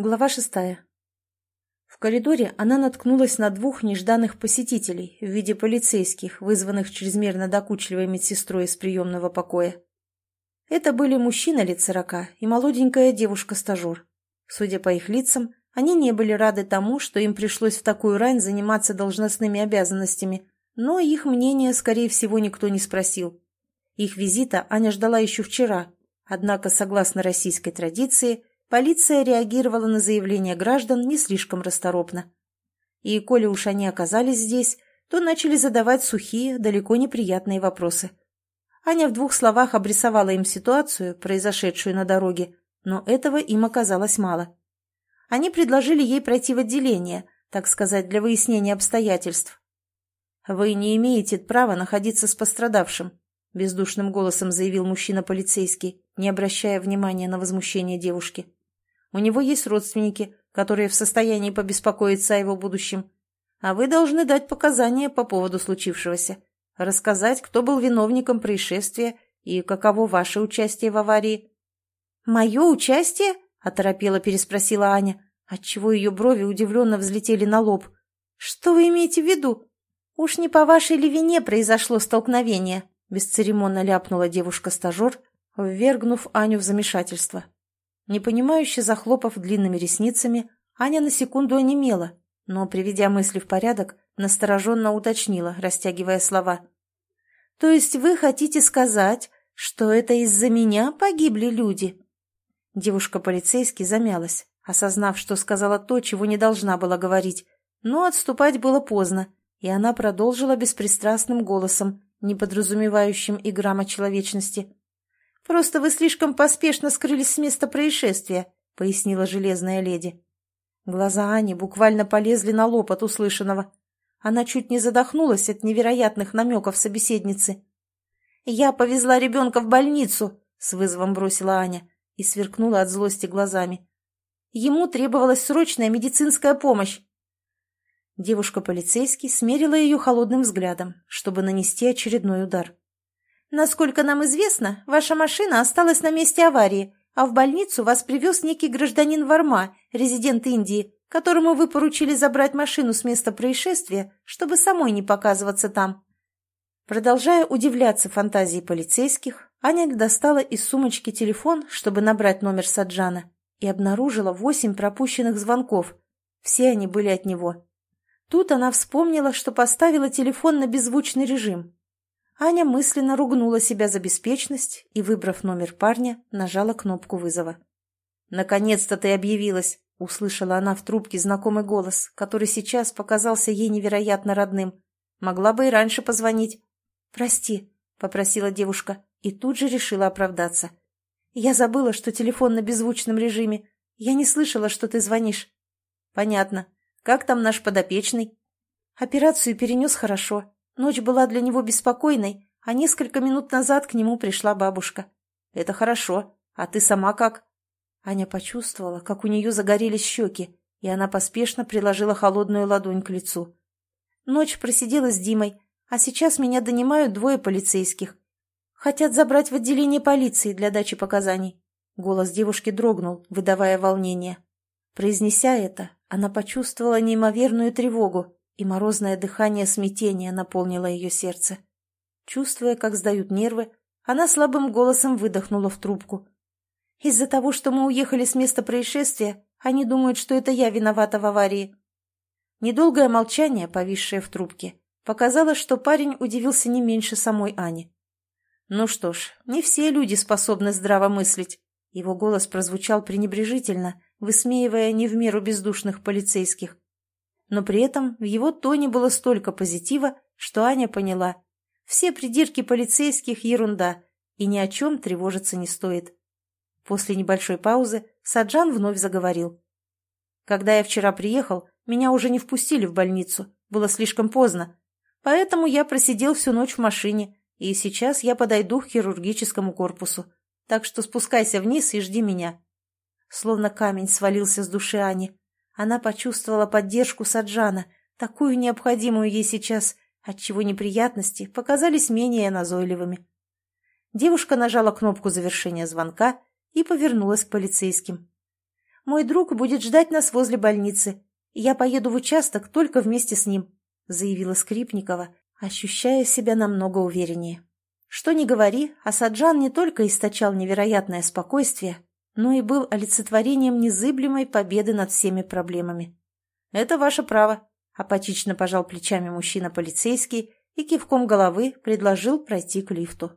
Глава шестая. В коридоре она наткнулась на двух нежданных посетителей в виде полицейских, вызванных чрезмерно докучливой медсестрой из приемного покоя. Это были мужчина лет сорока и молоденькая девушка-стажер. Судя по их лицам, они не были рады тому, что им пришлось в такую рань заниматься должностными обязанностями, но их мнение, скорее всего, никто не спросил. Их визита Аня ждала еще вчера, однако, согласно российской традиции, полиция реагировала на заявления граждан не слишком расторопно. И коли уж они оказались здесь, то начали задавать сухие, далеко неприятные вопросы. Аня в двух словах обрисовала им ситуацию, произошедшую на дороге, но этого им оказалось мало. Они предложили ей пройти в отделение, так сказать, для выяснения обстоятельств. «Вы не имеете права находиться с пострадавшим», — бездушным голосом заявил мужчина-полицейский, не обращая внимания на возмущение девушки. У него есть родственники, которые в состоянии побеспокоиться о его будущем. А вы должны дать показания по поводу случившегося, рассказать, кто был виновником происшествия и каково ваше участие в аварии. «Мое участие?» – оторопела переспросила Аня, отчего ее брови удивленно взлетели на лоб. «Что вы имеете в виду? Уж не по вашей ли вине произошло столкновение?» – бесцеремонно ляпнула девушка-стажер, ввергнув Аню в замешательство. Непонимающе захлопав длинными ресницами, Аня на секунду онемела, но, приведя мысли в порядок, настороженно уточнила, растягивая слова. «То есть вы хотите сказать, что это из-за меня погибли люди?» Девушка-полицейский замялась, осознав, что сказала то, чего не должна была говорить, но отступать было поздно, и она продолжила беспристрастным голосом, не подразумевающим и грамма человечности. «Просто вы слишком поспешно скрылись с места происшествия», — пояснила железная леди. Глаза Ани буквально полезли на лоб от услышанного. Она чуть не задохнулась от невероятных намеков собеседницы. «Я повезла ребенка в больницу», — с вызовом бросила Аня и сверкнула от злости глазами. «Ему требовалась срочная медицинская помощь». Девушка-полицейский смерила ее холодным взглядом, чтобы нанести очередной удар. Насколько нам известно, ваша машина осталась на месте аварии, а в больницу вас привез некий гражданин Варма, резидент Индии, которому вы поручили забрать машину с места происшествия, чтобы самой не показываться там. Продолжая удивляться фантазии полицейских, Аня достала из сумочки телефон, чтобы набрать номер Саджана, и обнаружила восемь пропущенных звонков. Все они были от него. Тут она вспомнила, что поставила телефон на беззвучный режим, Аня мысленно ругнула себя за беспечность и, выбрав номер парня, нажала кнопку вызова. «Наконец-то ты объявилась!» — услышала она в трубке знакомый голос, который сейчас показался ей невероятно родным. «Могла бы и раньше позвонить». «Прости», — попросила девушка, и тут же решила оправдаться. «Я забыла, что телефон на беззвучном режиме. Я не слышала, что ты звонишь». «Понятно. Как там наш подопечный?» «Операцию перенес хорошо. Ночь была для него беспокойной, а несколько минут назад к нему пришла бабушка. «Это хорошо. А ты сама как?» Аня почувствовала, как у нее загорелись щеки, и она поспешно приложила холодную ладонь к лицу. Ночь просидела с Димой, а сейчас меня донимают двое полицейских. Хотят забрать в отделение полиции для дачи показаний. Голос девушки дрогнул, выдавая волнение. Произнеся это, она почувствовала неимоверную тревогу и морозное дыхание смятения наполнило ее сердце. Чувствуя, как сдают нервы, она слабым голосом выдохнула в трубку. «Из-за того, что мы уехали с места происшествия, они думают, что это я виновата в аварии». Недолгое молчание, повисшее в трубке, показало, что парень удивился не меньше самой Ани. «Ну что ж, не все люди способны здраво мыслить». Его голос прозвучал пренебрежительно, высмеивая не в меру бездушных полицейских но при этом в его тоне было столько позитива, что Аня поняла. Все придирки полицейских – ерунда, и ни о чем тревожиться не стоит. После небольшой паузы Саджан вновь заговорил. «Когда я вчера приехал, меня уже не впустили в больницу, было слишком поздно. Поэтому я просидел всю ночь в машине, и сейчас я подойду к хирургическому корпусу. Так что спускайся вниз и жди меня». Словно камень свалился с души Ани. Она почувствовала поддержку Саджана, такую необходимую ей сейчас, отчего неприятности показались менее назойливыми. Девушка нажала кнопку завершения звонка и повернулась к полицейским. Мой друг будет ждать нас возле больницы. Я поеду в участок только вместе с ним», — заявила Скрипникова, ощущая себя намного увереннее. Что ни говори, Асаджан не только источал невероятное спокойствие, но и был олицетворением незыблемой победы над всеми проблемами. «Это ваше право», — апатично пожал плечами мужчина-полицейский и кивком головы предложил пройти к лифту.